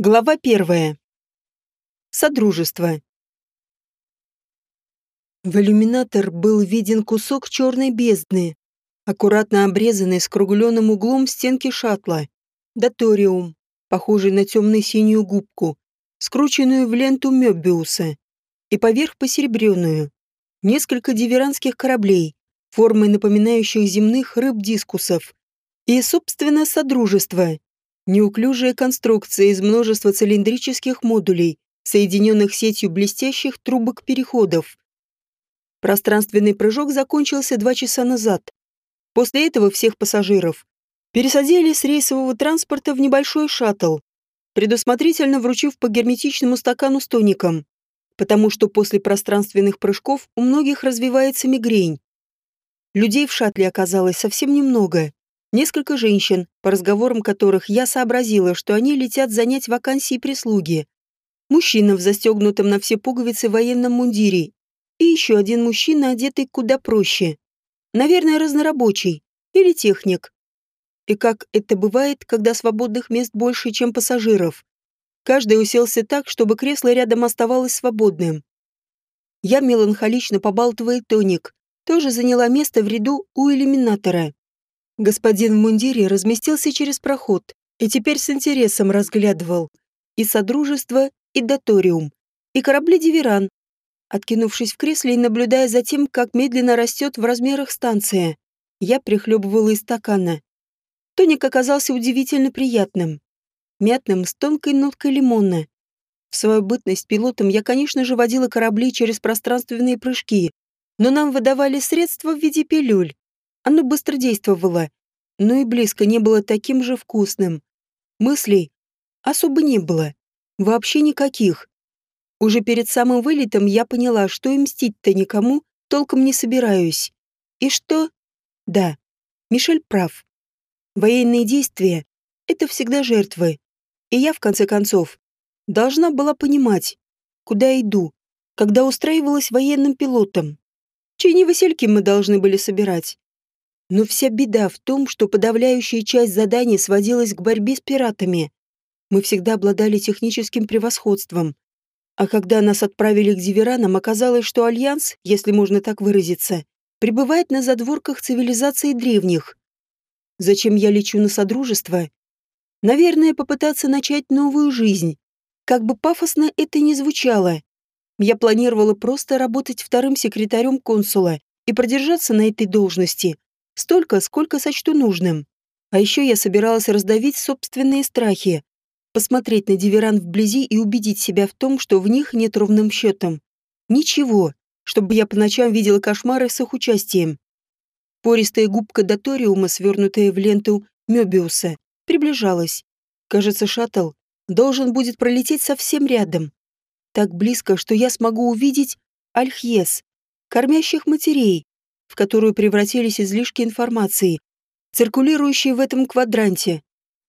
Глава первая. Содружество. В иллюминатор был виден кусок черной бездны, аккуратно обрезанный скругленным углом стенки шаттла, доториум, похожий на темно-синюю губку, скрученную в ленту Мёбиуса, и поверх посеребренную. Несколько диверанских кораблей, формой напоминающих земных рыб-дискусов, и, собственно, содружество, Неуклюжая конструкция из множества цилиндрических модулей, соединенных сетью блестящих трубок-переходов. Пространственный прыжок закончился два часа назад. После этого всех пассажиров пересадили с рейсового транспорта в небольшой шаттл, предусмотрительно вручив по герметичному стакану с тоником, потому что после пространственных прыжков у многих развивается мигрень. Людей в шаттле оказалось совсем немного. Несколько женщин, по разговорам которых я сообразила, что они летят занять вакансии прислуги. Мужчина в застегнутом на все пуговицы военном мундире. И еще один мужчина, одетый куда проще. Наверное, разнорабочий. Или техник. И как это бывает, когда свободных мест больше, чем пассажиров. Каждый уселся так, чтобы кресло рядом оставалось свободным. Я меланхолично побалтывая тоник, тоже заняла место в ряду у иллюминатора. Господин в мундире разместился через проход и теперь с интересом разглядывал и Содружество, и Доториум, и корабли Диверан, откинувшись в кресле и наблюдая за тем, как медленно растет в размерах станция. Я прихлебывала из стакана. Тоник оказался удивительно приятным. Мятным, с тонкой ноткой лимона. В свою бытность пилотом я, конечно же, водила корабли через пространственные прыжки, но нам выдавали средства в виде пилюль. Оно быстро действовало, но и близко не было таким же вкусным. Мыслей особо не было. Вообще никаких. Уже перед самым вылетом я поняла, что и мстить-то никому толком не собираюсь. И что? Да, Мишель прав. Военные действия — это всегда жертвы. И я, в конце концов, должна была понимать, куда иду, когда устраивалась военным пилотом. Чьи не васильки мы должны были собирать. Но вся беда в том, что подавляющая часть заданий сводилась к борьбе с пиратами. Мы всегда обладали техническим превосходством. А когда нас отправили к Диверанам, оказалось, что Альянс, если можно так выразиться, пребывает на задворках цивилизации древних. Зачем я лечу на Содружество? Наверное, попытаться начать новую жизнь. Как бы пафосно это ни звучало. Я планировала просто работать вторым секретарем консула и продержаться на этой должности Столько, сколько сочту нужным. А еще я собиралась раздавить собственные страхи, посмотреть на Диверан вблизи и убедить себя в том, что в них нет ровным счетом. Ничего, чтобы я по ночам видела кошмары с их участием. Пористая губка доториума, свернутая в ленту Мёбиуса, приближалась. Кажется, шаттл должен будет пролететь совсем рядом. Так близко, что я смогу увидеть Альхьес, кормящих матерей, в которую превратились излишки информации, циркулирующие в этом квадранте.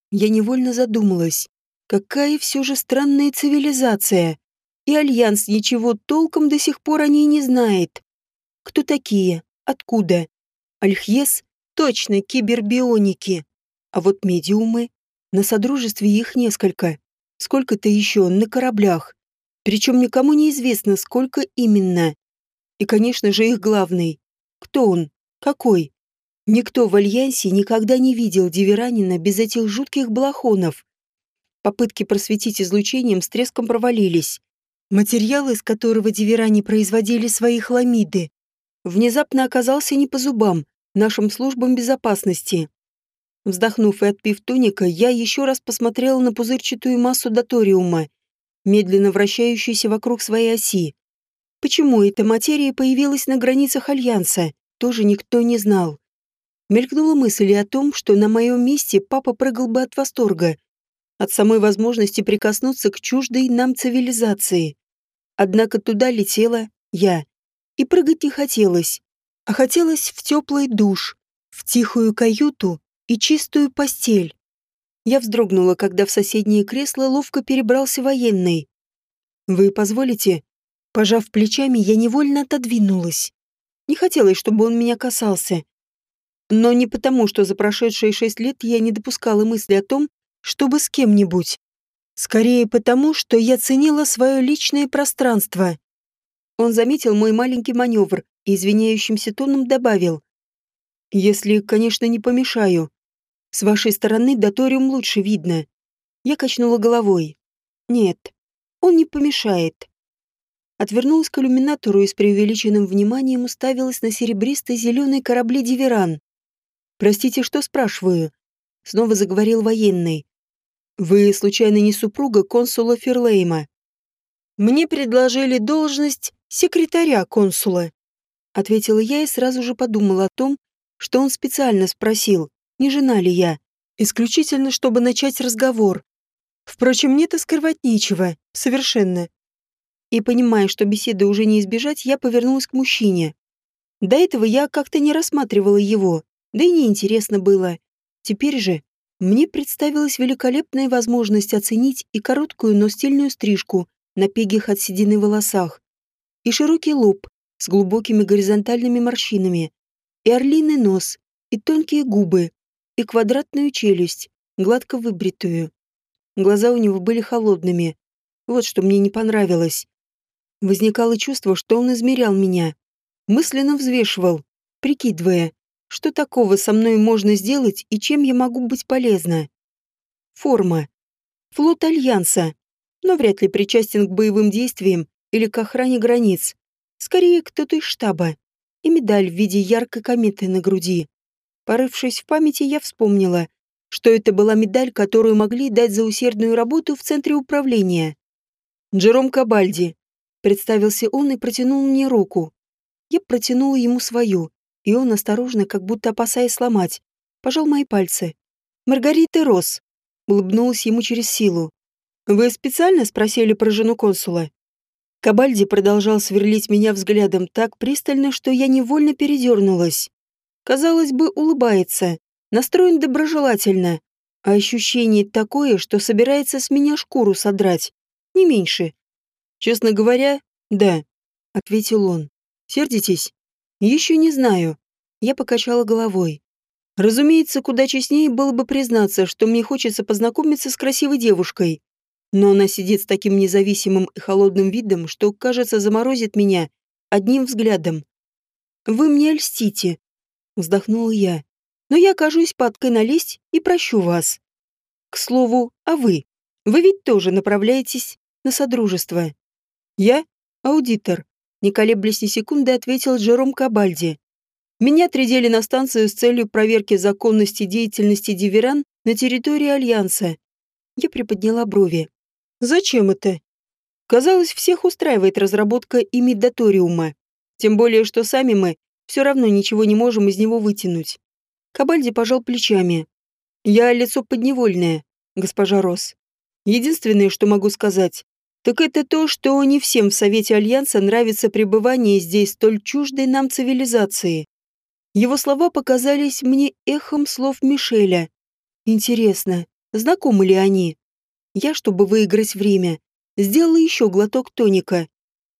Я невольно задумалась, какая все же странная цивилизация. И Альянс ничего толком до сих пор о ней не знает. Кто такие? Откуда? Альхьес? Точно, кибербионики. А вот медиумы? На Содружестве их несколько. Сколько-то еще на кораблях. Причем никому не известно, сколько именно. И, конечно же, их главный кто он? Какой? Никто в Альянсе никогда не видел Диверанина без этих жутких балахонов. Попытки просветить излучением с треском провалились. Материал, из которого Диверани производили свои хламиды, внезапно оказался не по зубам нашим службам безопасности. Вздохнув и отпив туника, я еще раз посмотрела на пузырчатую массу доториума, медленно вращающуюся вокруг своей оси. Почему эта материя появилась на границах Альянса, тоже никто не знал. Мелькнула мысль о том, что на моем месте папа прыгал бы от восторга, от самой возможности прикоснуться к чуждой нам цивилизации. Однако туда летела я, и прыгать не хотелось, а хотелось в теплый душ, в тихую каюту и чистую постель. Я вздрогнула, когда в соседнее кресло ловко перебрался военный. «Вы позволите?» Пожав плечами, я невольно отодвинулась. Не хотелось, чтобы он меня касался. Но не потому, что за прошедшие шесть лет я не допускала мысли о том, чтобы с кем-нибудь. Скорее потому, что я ценила свое личное пространство. Он заметил мой маленький маневр и извиняющимся тоном добавил. «Если, конечно, не помешаю. С вашей стороны доториум лучше видно». Я качнула головой. «Нет, он не помешает». Отвернулась к иллюминатору и с преувеличенным вниманием уставилась на серебристо-зеленые корабли «Диверан». «Простите, что спрашиваю?» Снова заговорил военный. «Вы, случайно, не супруга консула Ферлейма?» «Мне предложили должность секретаря консула», ответила я и сразу же подумала о том, что он специально спросил, не жена ли я, исключительно чтобы начать разговор. Впрочем, мне-то скрывать нечего, совершенно. И понимая, что беседы уже не избежать, я повернулась к мужчине. До этого я как-то не рассматривала его, да и неинтересно было. Теперь же мне представилась великолепная возможность оценить и короткую, но стильную стрижку на пегих от седины волосах, и широкий лоб с глубокими горизонтальными морщинами, и орлиный нос, и тонкие губы, и квадратную челюсть, гладко выбритую. Глаза у него были холодными. Вот что мне не понравилось. Возникало чувство, что он измерял меня. Мысленно взвешивал, прикидывая, что такого со мной можно сделать и чем я могу быть полезна. Форма. Флот Альянса. Но вряд ли причастен к боевым действиям или к охране границ. Скорее, кто-то из штаба. И медаль в виде яркой кометы на груди. Порывшись в памяти, я вспомнила, что это была медаль, которую могли дать за усердную работу в центре управления. «Джером Кабальди», — представился он и протянул мне руку. Я протянула ему свою, и он осторожно, как будто опасаясь сломать, пожал мои пальцы. «Маргарита Росс», — улыбнулась ему через силу. «Вы специально спросили про жену консула?» Кабальди продолжал сверлить меня взглядом так пристально, что я невольно передернулась. Казалось бы, улыбается, настроен доброжелательно, а ощущение такое, что собирается с меня шкуру содрать, не меньше. Честно говоря, да, ответил он. Сердитесь? Еще не знаю. Я покачала головой. Разумеется, куда честнее было бы признаться, что мне хочется познакомиться с красивой девушкой, но она сидит с таким независимым и холодным видом, что, кажется, заморозит меня одним взглядом. «Вы мне льстите», — вздохнула я. «Но я окажусь падкой налезть и прощу вас. К слову, а вы? Вы ведь тоже направляетесь на содружество». «Я? Аудитор», — не колеблясь ни секунды, ответил Джером Кабальди. «Меня отрядили на станцию с целью проверки законности деятельности Диверан на территории Альянса». Я приподняла брови. Зачем это? Казалось, всех устраивает разработка имидаториума. Тем более, что сами мы все равно ничего не можем из него вытянуть. Кабальди пожал плечами. Я лицо подневольное, госпожа Росс. Единственное, что могу сказать, так это то, что не всем в Совете Альянса нравится пребывание здесь столь чуждой нам цивилизации. Его слова показались мне эхом слов Мишеля. Интересно, знакомы ли они? Я, чтобы выиграть время, сделала еще глоток тоника.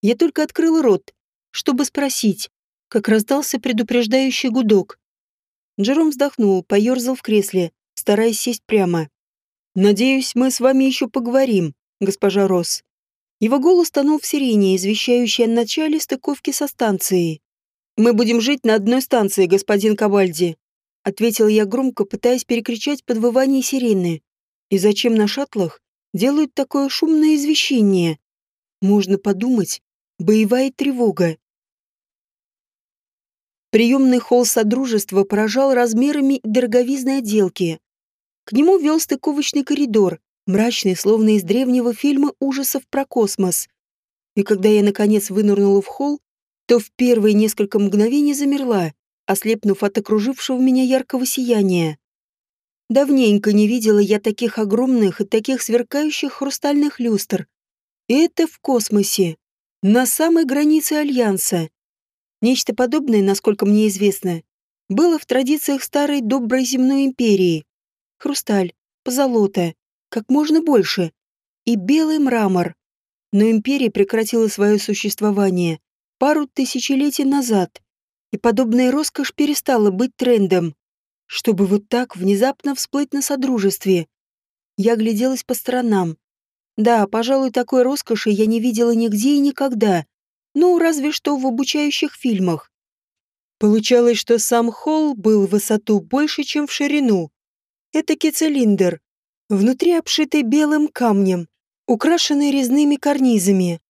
Я только открыла рот, чтобы спросить, как раздался предупреждающий гудок. Джером вздохнул, поерзал в кресле, стараясь сесть прямо. «Надеюсь, мы с вами еще поговорим, госпожа Росс». Его голос тонул в сирене, извещающей о начале стыковки со станцией. «Мы будем жить на одной станции, господин Кабальди», — ответил я громко, пытаясь перекричать подвывание сирены. И зачем на шаттлах делают такое шумное извещение? Можно подумать, боевая тревога. Приемный холл Содружества поражал размерами и дороговизной отделки. К нему вел стыковочный коридор, мрачный, словно из древнего фильма ужасов про космос. И когда я, наконец, вынырнула в холл, то в первые несколько мгновений замерла, ослепнув от окружившего меня яркого сияния. Давненько не видела я таких огромных и таких сверкающих хрустальных люстр. И это в космосе, на самой границе Альянса. Нечто подобное, насколько мне известно, было в традициях старой доброй земной империи. Хрусталь, позолота, как можно больше, и белый мрамор. Но империя прекратила свое существование пару тысячелетий назад, и подобная роскошь перестала быть трендом чтобы вот так внезапно всплыть на содружестве. Я огляделась по сторонам. Да, пожалуй, такой роскоши я не видела нигде и никогда. Ну, разве что в обучающих фильмах. Получалось, что сам холл был в высоту больше, чем в ширину. Этакий цилиндр, внутри обшитый белым камнем, украшенный резными карнизами.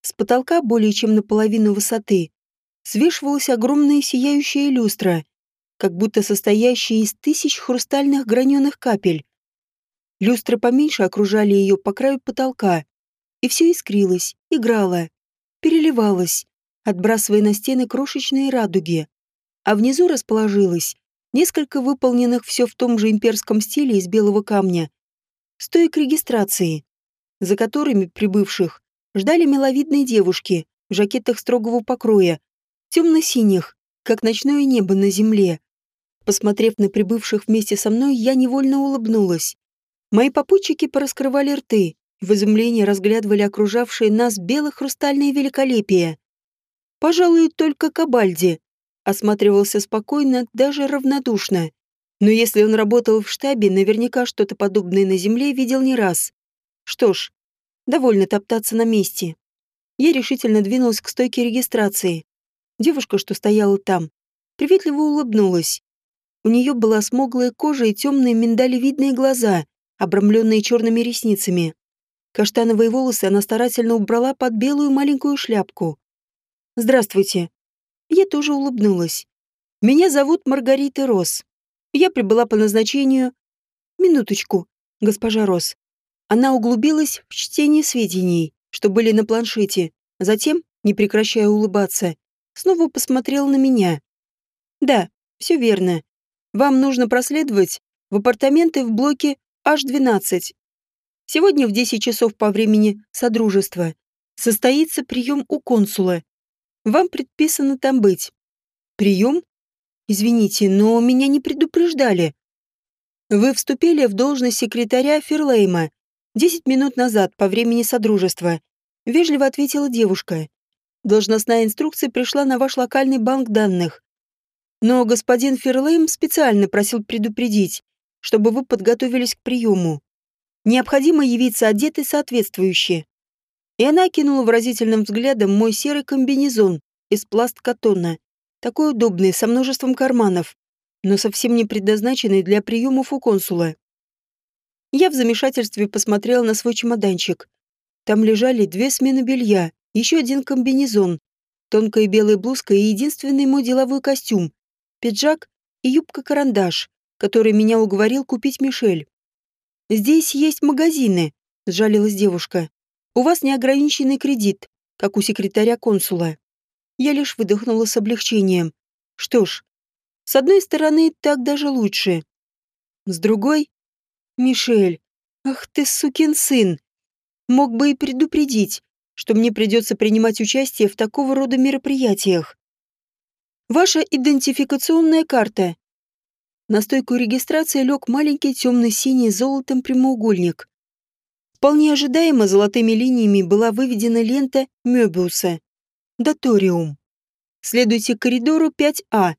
С потолка более чем наполовину высоты свешивалась огромная сияющая люстра, как будто состоящая из тысяч хрустальных граненых капель. Люстры поменьше окружали ее по краю потолка, и все искрилось, играло, переливалось, отбрасывая на стены крошечные радуги. А внизу расположилось несколько выполненных все в том же имперском стиле из белого камня, стоек регистрации, за которыми прибывших ждали миловидные девушки в жакетах строгого покроя, темно-синих, как ночное небо на земле. Посмотрев на прибывших вместе со мной, я невольно улыбнулась. Мои попутчики пораскрывали рты, в изумлении разглядывали окружавшие нас бело-хрустальное великолепие. Пожалуй, только Кабальди осматривался спокойно, даже равнодушно. Но если он работал в штабе, наверняка что-то подобное на земле видел не раз. Что ж, довольно топтаться на месте. Я решительно двинулась к стойке регистрации. Девушка, что стояла там, приветливо улыбнулась. У нее была смуглая кожа и темные миндалевидные глаза, обрамленные черными ресницами. Каштановые волосы она старательно убрала под белую маленькую шляпку. «Здравствуйте». Я тоже улыбнулась. «Меня зовут Маргарита Рос. Я прибыла по назначению...» «Минуточку, госпожа Рос». Она углубилась в чтение сведений, что были на планшете, затем, не прекращая улыбаться, снова посмотрел на меня. «Да, все верно. Вам нужно проследовать в апартаменты в блоке H12. Сегодня в 10 часов по времени Содружества состоится прием у консула. Вам предписано там быть. Прием? Извините, но меня не предупреждали. Вы вступили в должность секретаря Ферлейма 10 минут назад по времени Содружества. Вежливо ответила девушка. Должностная инструкция пришла на ваш локальный банк данных. Но господин Ферлейм специально просил предупредить, чтобы вы подготовились к приему. Необходимо явиться одетой соответствующе. И она кинула выразительным взглядом мой серый комбинезон из пласт-катона, такой удобный, со множеством карманов, но совсем не предназначенный для приемов у консула. Я в замешательстве посмотрела на свой чемоданчик. Там лежали две смены белья, еще один комбинезон, тонкая белая блузка и единственный мой деловой костюм, пиджак и юбка-карандаш, который меня уговорил купить Мишель. «Здесь есть магазины», — сжалилась девушка. «У вас неограниченный кредит, как у секретаря консула». Я лишь выдохнула с облегчением. Что ж, с одной стороны, так даже лучше. С другой... Мишель, ах ты сукин сын. Мог бы и предупредить, что мне придется принимать участие в такого рода мероприятиях. Ваша идентификационная карта. На стойку регистрации лег маленький темно-синий золотом прямоугольник. Вполне ожидаемо золотыми линиями была выведена лента Мёбиуса. Доториум. Следуйте к коридору 5А.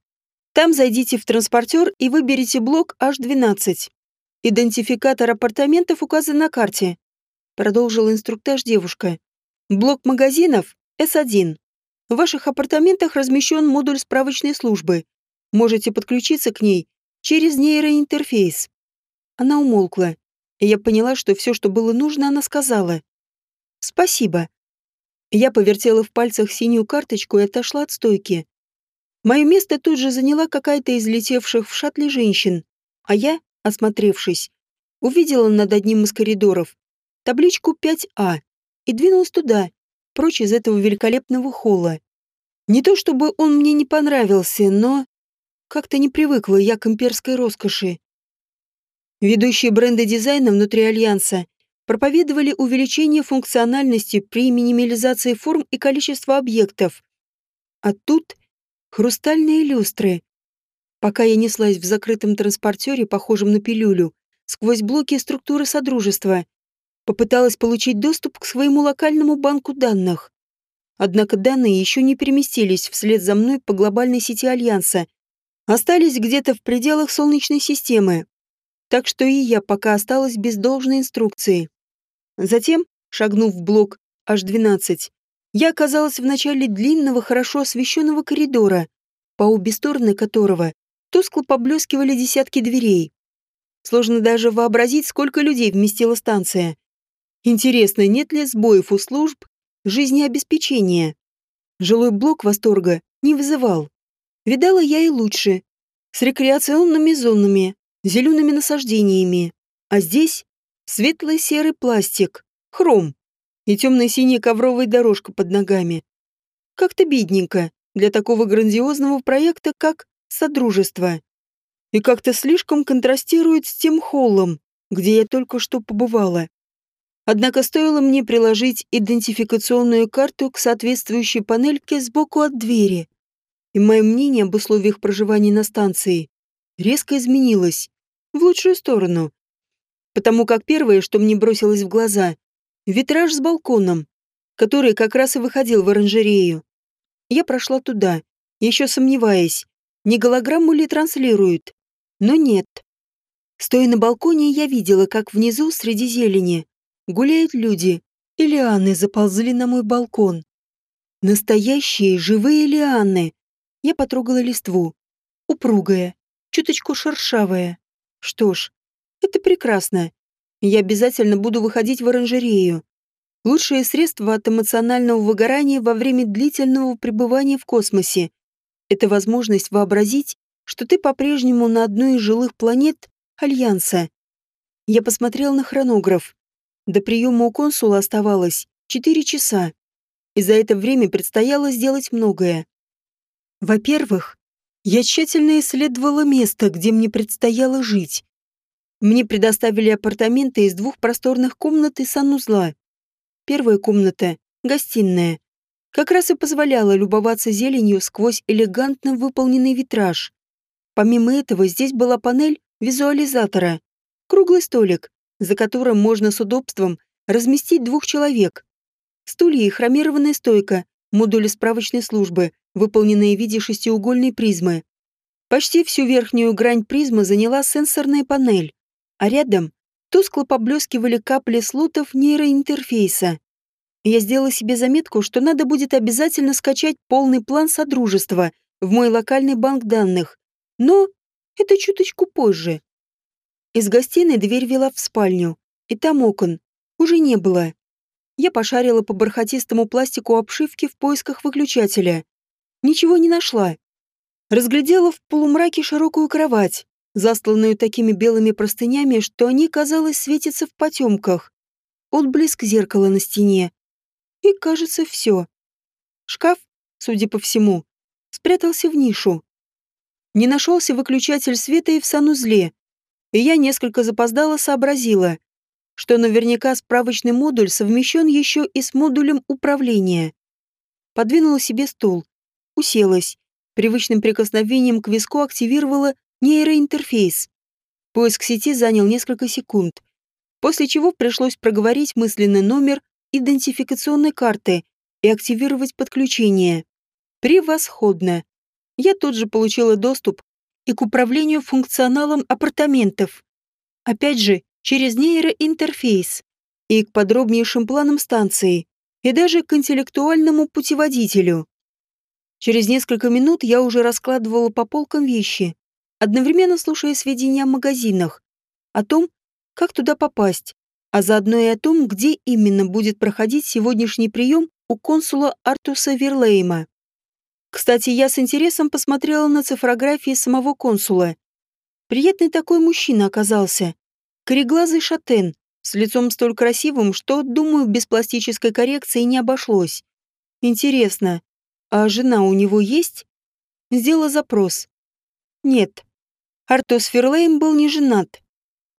Там зайдите в транспортер и выберите блок H12. Идентификатор апартаментов указан на карте. Продолжила инструктаж девушка. Блок магазинов S1. В ваших апартаментах размещен модуль справочной службы. Можете подключиться к ней через нейроинтерфейс. Она умолкла, и я поняла, что все, что было нужно, она сказала. «Спасибо». Я повертела в пальцах синюю карточку и отошла от стойки. Мое место тут же заняла какая-то из летевших в шаттле женщин, а я, осмотревшись, увидела над одним из коридоров табличку 5А и двинулась туда, прочь из этого великолепного холла. Не то чтобы он мне не понравился, но как-то не привыкла я к имперской роскоши. Ведущие бренды дизайна внутри Альянса проповедовали увеличение функциональности при минимализации форм и количества объектов. А тут хрустальные люстры. Пока я неслась в закрытом транспортере, похожем на пилюлю, сквозь блоки структуры Содружества, попыталась получить доступ к своему локальному банку данных. Однако данные еще не переместились вслед за мной по глобальной сети Альянса, остались где-то в пределах Солнечной системы. Так что и я пока осталась без должной инструкции. Затем, шагнув в блок H12, я оказалась в начале длинного, хорошо освещенного коридора, по обе стороны которого тускло поблескивали десятки дверей. Сложно даже вообразить, сколько людей вместила станция. Интересно, нет ли сбоев у служб жизнеобеспечения? Жилой блок восторга не вызывал. Видала я и лучше. С рекреационными зонами, зелеными насаждениями. А здесь светлый серый пластик, хром и темно-синяя ковровая дорожка под ногами. Как-то бедненько для такого грандиозного проекта, как «Содружество». И как-то слишком контрастирует с тем холлом, где я только что побывала. Однако стоило мне приложить идентификационную карту к соответствующей панельке сбоку от двери, и мое мнение об условиях проживания на станции резко изменилось в лучшую сторону. Потому как первое, что мне бросилось в глаза, Витраж с балконом, который как раз и выходил в оранжерею. Я прошла туда, еще сомневаясь, не голограмму ли транслируют. Но нет. Стоя на балконе, я видела, как внизу, среди зелени, гуляют люди, и лианы заползли на мой балкон. Настоящие живые лианы. Я потрогала листву. Упругая, чуточку шершавая. Что ж, это прекрасно. Я обязательно буду выходить в оранжерею. Лучшее средство от эмоционального выгорания во время длительного пребывания в космосе – это возможность вообразить, что ты по-прежнему на одной из жилых планет Альянса. Я посмотрел на хронограф. До приема у консула оставалось 4 часа, и за это время предстояло сделать многое. Во-первых, я тщательно исследовала место, где мне предстояло жить. Мне предоставили апартаменты из двух просторных комнат и санузла. Первая комната — гостиная. Как раз и позволяла любоваться зеленью сквозь элегантно выполненный витраж. Помимо этого, здесь была панель визуализатора. Круглый столик, за которым можно с удобством разместить двух человек. Стулья и хромированная стойка, модули справочной службы, выполненные в виде шестиугольной призмы. Почти всю верхнюю грань призмы заняла сенсорная панель а рядом тускло поблескивали капли слотов нейроинтерфейса. Я сделала себе заметку, что надо будет обязательно скачать полный план Содружества в мой локальный банк данных, но это чуточку позже. Из гостиной дверь вела в спальню, и там окон уже не было. Я пошарила по бархатистому пластику обшивки в поисках выключателя. Ничего не нашла. Разглядела в полумраке широкую кровать, застланную такими белыми простынями, что они, казалось, светятся в потемках. Отблеск зеркала на стене. И, кажется, все. Шкаф, судя по всему, спрятался в нишу. Не нашелся выключатель света и в санузле, и я несколько запоздала сообразила, что наверняка справочный модуль совмещен еще и с модулем управления. Подвинула себе стул, уселась, привычным прикосновением к виску активировала нейроинтерфейс. Поиск сети занял несколько секунд, после чего пришлось проговорить мысленный номер идентификационной карты и активировать подключение. Превосходно. Я тут же получила доступ и к управлению функционалом апартаментов. Опять же, через нейроинтерфейс и к подробнейшим планам станции, и даже к интеллектуальному путеводителю. Через несколько минут я уже раскладывала по полкам вещи, одновременно слушая сведения о магазинах, о том, как туда попасть, а заодно и о том, где именно будет проходить сегодняшний прием у консула Артуса Верлейма. Кстати, я с интересом посмотрела на цифрографии самого консула. Приятный такой мужчина оказался. Кореглазый шатен, с лицом столь красивым, что, думаю, без пластической коррекции не обошлось. Интересно, а жена у него есть? Сделала запрос. Нет, Артус Ферлейм был не женат.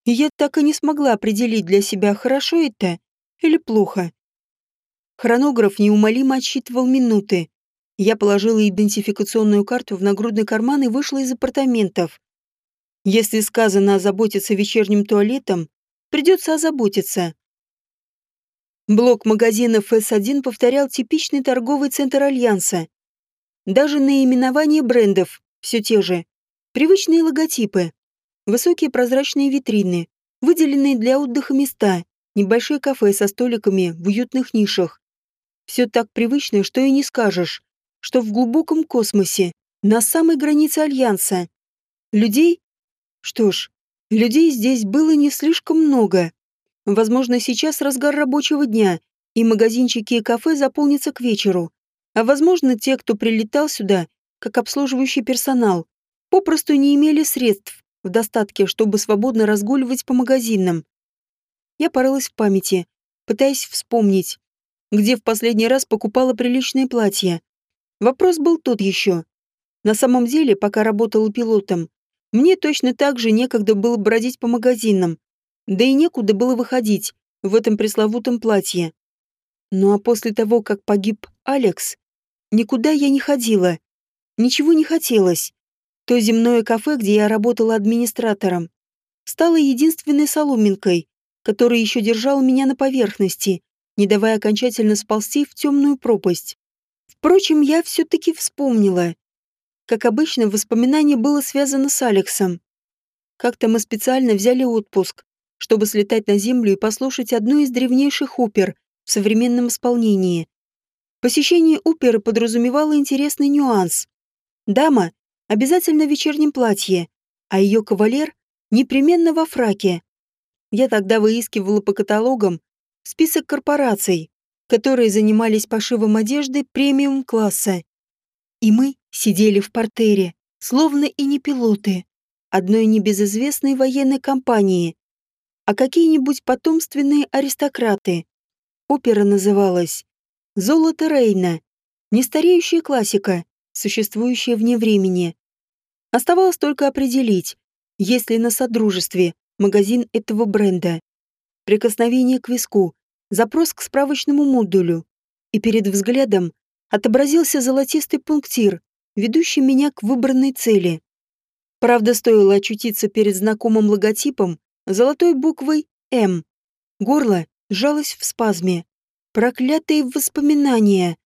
И я так и не смогла определить для себя, хорошо это или плохо. Хронограф неумолимо отсчитывал минуты. Я положила идентификационную карту в нагрудный карман и вышла из апартаментов. Если сказано озаботиться вечерним туалетом, придется озаботиться. Блок магазинов S1 повторял типичный торговый центр Альянса. Даже наименование брендов все те же. Привычные логотипы, высокие прозрачные витрины, выделенные для отдыха места, небольшие кафе со столиками в уютных нишах. Все так привычно, что и не скажешь, что в глубоком космосе, на самой границе Альянса. Людей? Что ж, людей здесь было не слишком много. Возможно, сейчас разгар рабочего дня, и магазинчики и кафе заполнятся к вечеру. А возможно, те, кто прилетал сюда, как обслуживающий персонал, попросту не имели средств в достатке, чтобы свободно разгуливать по магазинам. Я порылась в памяти, пытаясь вспомнить, где в последний раз покупала приличное платье. Вопрос был тот еще. На самом деле, пока работала пилотом, мне точно так же некогда было бродить по магазинам, да и некуда было выходить в этом пресловутом платье. Ну а после того, как погиб Алекс, никуда я не ходила. Ничего не хотелось. То земное кафе, где я работала администратором, стало единственной соломинкой, которая еще держала меня на поверхности, не давая окончательно сползти в темную пропасть. Впрочем, я все-таки вспомнила. Как обычно, воспоминание было связано с Алексом. Как-то мы специально взяли отпуск, чтобы слетать на Землю и послушать одну из древнейших опер в современном исполнении. Посещение оперы подразумевало интересный нюанс. Дама обязательно в вечернем платье, а ее кавалер непременно во фраке. Я тогда выискивала по каталогам список корпораций, которые занимались пошивом одежды премиум-класса. И мы сидели в портере, словно и не пилоты, одной небезызвестной военной компании, а какие-нибудь потомственные аристократы. Опера называлась «Золото Рейна», нестареющая классика, существующая вне времени. Оставалось только определить, есть ли на Содружестве магазин этого бренда. Прикосновение к виску, запрос к справочному модулю, и перед взглядом отобразился золотистый пунктир, ведущий меня к выбранной цели. Правда, стоило очутиться перед знакомым логотипом золотой буквой «М». Горло сжалось в спазме. Проклятые воспоминания.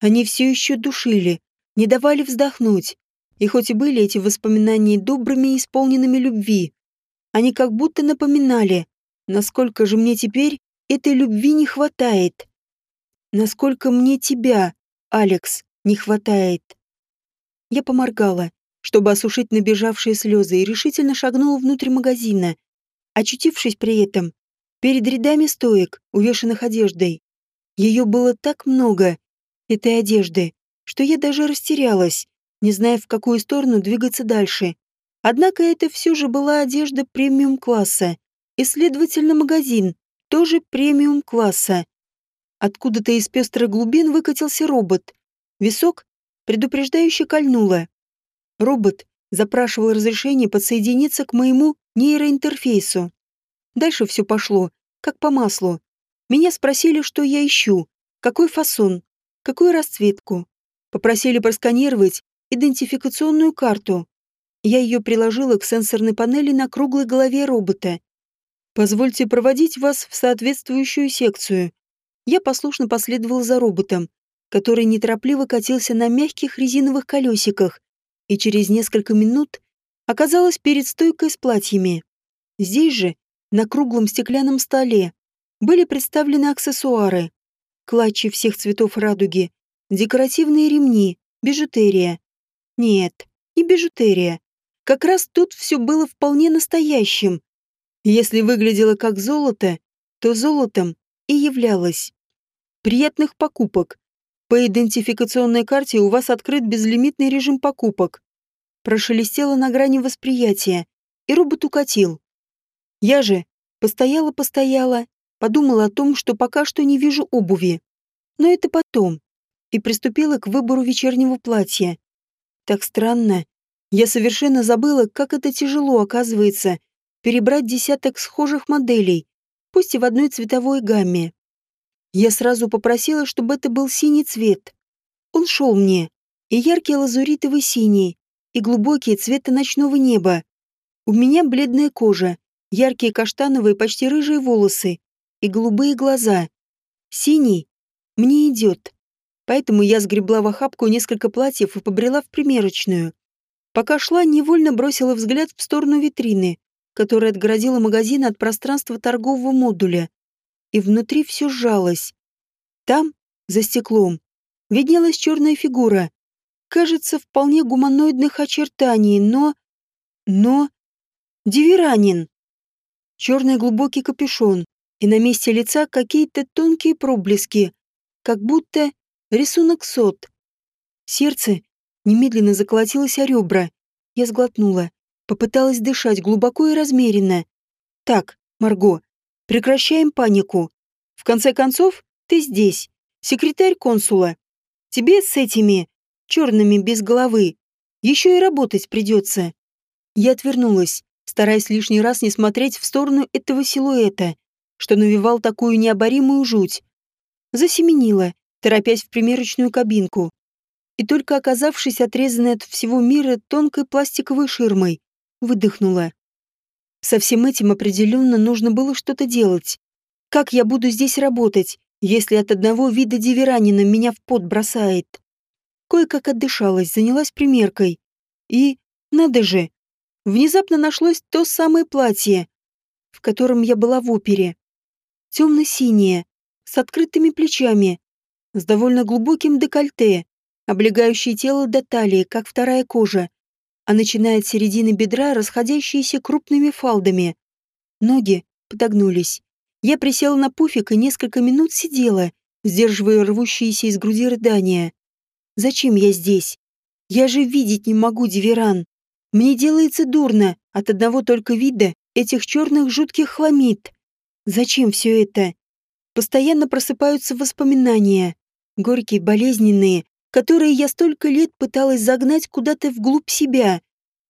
Они все еще душили, не давали вздохнуть. И хоть и были эти воспоминания добрыми и исполненными любви, они как будто напоминали, насколько же мне теперь этой любви не хватает. Насколько мне тебя, Алекс, не хватает. Я поморгала, чтобы осушить набежавшие слезы, и решительно шагнула внутрь магазина, очутившись при этом перед рядами стоек, увешанных одеждой. Ее было так много, этой одежды, что я даже растерялась, не зная, в какую сторону двигаться дальше. Однако это все же была одежда премиум-класса, и, следовательно, магазин, тоже премиум-класса. Откуда-то из пестрых глубин выкатился робот. Висок предупреждающе кольнуло. Робот запрашивал разрешение подсоединиться к моему нейроинтерфейсу. Дальше все пошло, как по маслу. Меня спросили, что я ищу, какой фасон, какую расцветку. Попросили просканировать идентификационную карту. Я ее приложила к сенсорной панели на круглой голове робота. «Позвольте проводить вас в соответствующую секцию». Я послушно последовал за роботом, который неторопливо катился на мягких резиновых колесиках, и через несколько минут оказалась перед стойкой с платьями. Здесь же, на круглом стеклянном столе, были представлены аксессуары. Клатчи всех цветов радуги, декоративные ремни, бижутерия. Нет, не бижутерия. Как раз тут все было вполне настоящим. Если выглядело как золото, то золотом и являлось. Приятных покупок. По идентификационной карте у вас открыт безлимитный режим покупок. Прошелестело на грани восприятия, и робот укатил. Я же постояла-постояла, подумала о том, что пока что не вижу обуви. Но это потом. И приступила к выбору вечернего платья. Так странно. Я совершенно забыла, как это тяжело, оказывается, перебрать десяток схожих моделей, пусть и в одной цветовой гамме. Я сразу попросила, чтобы это был синий цвет. Он шел мне, и яркий лазуритовый синий, и глубокие цвета ночного неба. У меня бледная кожа, яркие каштановые, почти рыжие волосы и голубые глаза. Синий мне идет. Поэтому я сгребла в охапку несколько платьев и побрела в примерочную. Пока шла, невольно бросила взгляд в сторону витрины, которая отгородила магазин от пространства торгового модуля. и внутри все сжалось. Там, за стеклом, виднелась черная фигура. Кажется, вполне гуманоидных очертаний, но... Но... Диверанин. Черный глубокий капюшон, и на месте лица какие-то тонкие проблески, как будто рисунок сот. Сердце немедленно заколотилось о ребра. Я сглотнула, попыталась дышать глубоко и размеренно. Так, Марго, прекращаем панику. В конце концов, ты здесь, секретарь консула. Тебе с этими черными без головы еще и работать придется. Я отвернулась, стараясь лишний раз не смотреть в сторону этого силуэта, что навевал такую необоримую жуть. Засеменила, торопясь в примерочную кабинку. И только оказавшись отрезанной от всего мира тонкой пластиковой ширмой, выдохнула. Со всем этим определенно нужно было что-то делать. Как я буду здесь работать, если от одного вида диверанина меня в пот бросает. Кое-как отдышалась, занялась примеркой. И, надо же, внезапно нашлось то самое платье, в котором я была в опере. Темно-синее, с открытыми плечами, с довольно глубоким декольте, облегающее тело до талии, как вторая кожа, а начиная от середины бедра, расходящиеся крупными фалдами. Ноги подогнулись. Я присела на пуфик и несколько минут сидела, сдерживая рвущиеся из груди рыдания. Зачем я здесь? Я же видеть не могу, Диверан. Мне делается дурно от одного только вида этих черных жутких хламид. Зачем все это? Постоянно просыпаются воспоминания, горькие, болезненные, которые я столько лет пыталась загнать куда-то вглубь себя,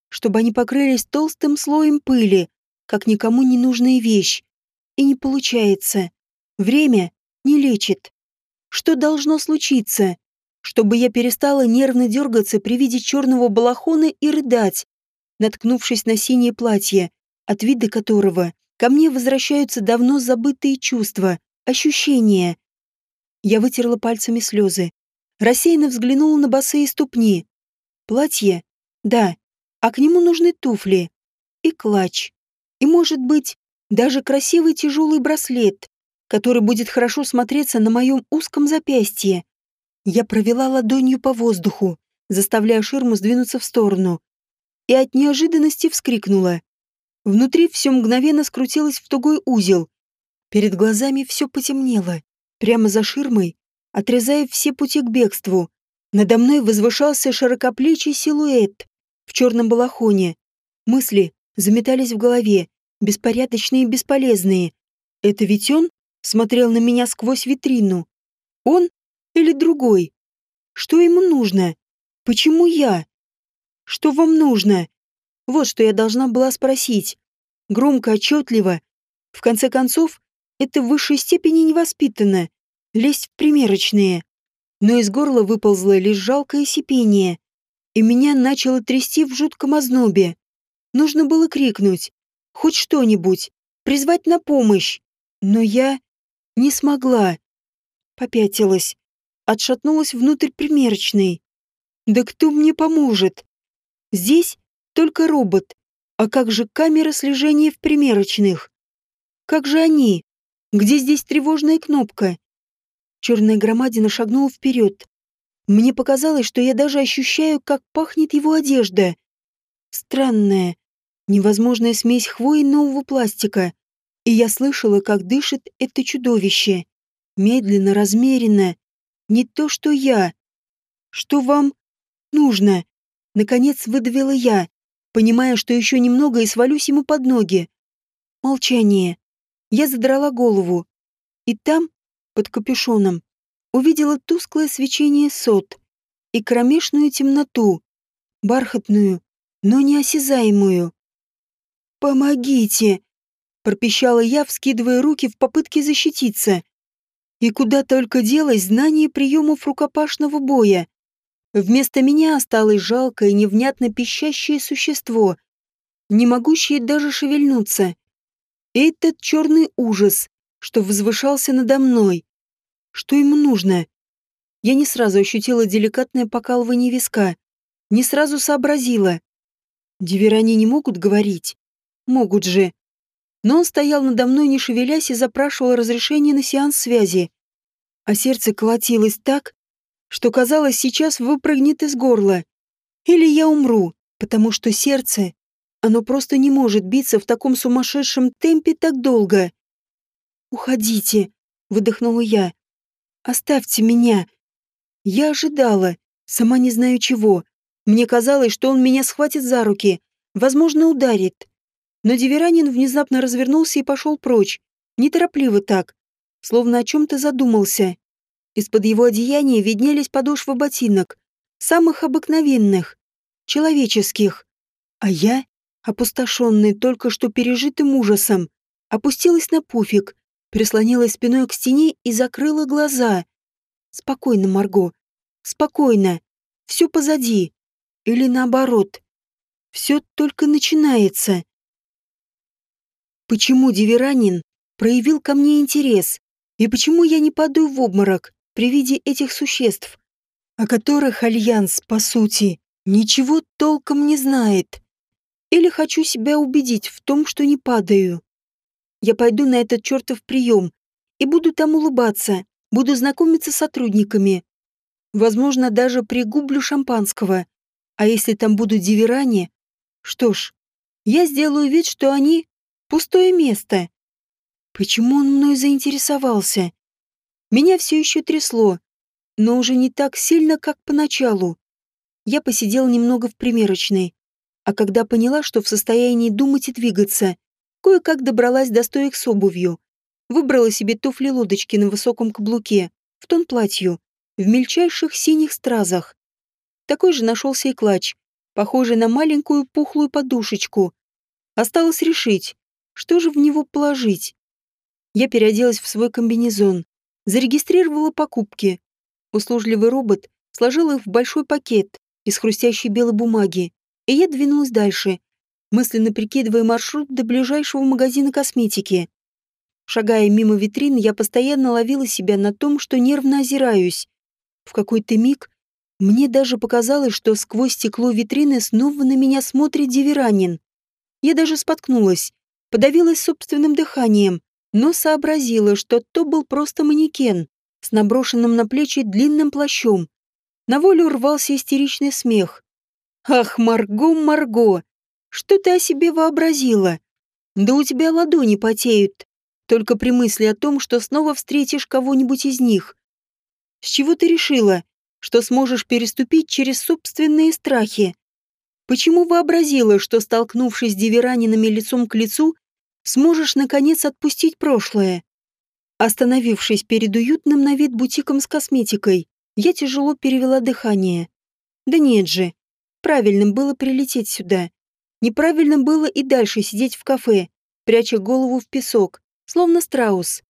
чтобы они покрылись толстым слоем пыли, как никому не нужная вещь и не получается. Время не лечит. Что должно случиться, чтобы я перестала нервно дергаться при виде черного балахона и рыдать, наткнувшись на синее платье, от вида которого ко мне возвращаются давно забытые чувства, ощущения. Я вытерла пальцами слезы, рассеянно взглянула на босые ступни. Платье? Да. А к нему нужны туфли. И клатч. И, может быть, даже красивый тяжелый браслет, который будет хорошо смотреться на моем узком запястье. Я провела ладонью по воздуху, заставляя ширму сдвинуться в сторону, и от неожиданности вскрикнула. Внутри все мгновенно скрутилось в тугой узел. Перед глазами все потемнело. Прямо за ширмой, отрезая все пути к бегству, надо мной возвышался широкоплечий силуэт в черном балахоне. Мысли заметались в голове, беспорядочные и бесполезные. Это ведь он смотрел на меня сквозь витрину. Он или другой? Что ему нужно? Почему я? Что вам нужно? Вот что я должна была спросить. Громко, отчетливо. В конце концов, это в высшей степени невоспитанно. Лезть в примерочные. Но из горла выползло лишь жалкое сипение. И меня начало трясти в жутком ознобе. Нужно было крикнуть хоть что-нибудь, призвать на помощь. Но я не смогла. Попятилась, отшатнулась внутрь примерочной. Да кто мне поможет? Здесь только робот. А как же камера слежения в примерочных? Как же они? Где здесь тревожная кнопка? Черная громадина шагнула вперед. Мне показалось, что я даже ощущаю, как пахнет его одежда. Странная, невозможная смесь хвои и нового пластика. И я слышала, как дышит это чудовище. Медленно, размеренно. Не то, что я. Что вам нужно? Наконец выдавила я, понимая, что еще немного и свалюсь ему под ноги. Молчание. Я задрала голову. И там, под капюшоном, увидела тусклое свечение сот и кромешную темноту, бархатную, но неосязаемую. «Помогите!» — пропищала я, вскидывая руки в попытке защититься. И куда только делось знание приемов рукопашного боя. Вместо меня осталось жалкое, невнятно пищащее существо, не могущее даже шевельнуться. Этот черный ужас, что возвышался надо мной. Что ему нужно? Я не сразу ощутила деликатное покалывание виска, не сразу сообразила. Диверани не могут говорить. Могут же. но он стоял надо мной, не шевелясь, и запрашивал разрешение на сеанс связи. А сердце колотилось так, что казалось, сейчас выпрыгнет из горла. Или я умру, потому что сердце, оно просто не может биться в таком сумасшедшем темпе так долго. «Уходите», — выдохнула я. «Оставьте меня». Я ожидала, сама не знаю чего. Мне казалось, что он меня схватит за руки, возможно, ударит. Но Диверанин внезапно развернулся и пошел прочь, неторопливо так, словно о чем-то задумался. Из-под его одеяния виднелись подошвы ботинок, самых обыкновенных, человеческих. А я, опустошенный только что пережитым ужасом, опустилась на пуфик, прислонилась спиной к стене и закрыла глаза. Спокойно, Марго. Спокойно. Все позади. Или наоборот. Все только начинается. Почему Диверанин проявил ко мне интерес? И почему я не падаю в обморок при виде этих существ, о которых Альянс, по сути, ничего толком не знает? Или хочу себя убедить в том, что не падаю? Я пойду на этот чертов прием и буду там улыбаться, буду знакомиться с сотрудниками. Возможно, даже пригублю шампанского. А если там будут диверане, что ж, я сделаю вид, что они Пустое место. Почему он мной заинтересовался? Меня все еще трясло, но уже не так сильно, как поначалу. Я посидел немного в примерочной, а когда поняла, что в состоянии думать и двигаться, кое-как добралась до стоек с обувью. Выбрала себе туфли-лодочки на высоком каблуке, в тон платью, в мельчайших синих стразах. Такой же нашелся и клатч, похожий на маленькую пухлую подушечку. Осталось решить, что же в него положить? Я переоделась в свой комбинезон, зарегистрировала покупки. Услужливый робот сложил их в большой пакет из хрустящей белой бумаги, и я двинулась дальше, мысленно прикидывая маршрут до ближайшего магазина косметики. Шагая мимо витрин, я постоянно ловила себя на том, что нервно озираюсь. В какой-то миг мне даже показалось, что сквозь стекло витрины снова на меня смотрит Диверанин. Я даже споткнулась, подавилась собственным дыханием, но сообразила, что то был просто манекен с наброшенным на плечи длинным плащом. На волю рвался истеричный смех. «Ах, Марго, Марго, что ты о себе вообразила? Да у тебя ладони потеют, только при мысли о том, что снова встретишь кого-нибудь из них. С чего ты решила, что сможешь переступить через собственные страхи? Почему вообразила, что, столкнувшись с диверанинами лицом к лицу, сможешь, наконец, отпустить прошлое. Остановившись перед уютным на вид бутиком с косметикой, я тяжело перевела дыхание. Да нет же, правильным было прилететь сюда. Неправильным было и дальше сидеть в кафе, пряча голову в песок, словно страус.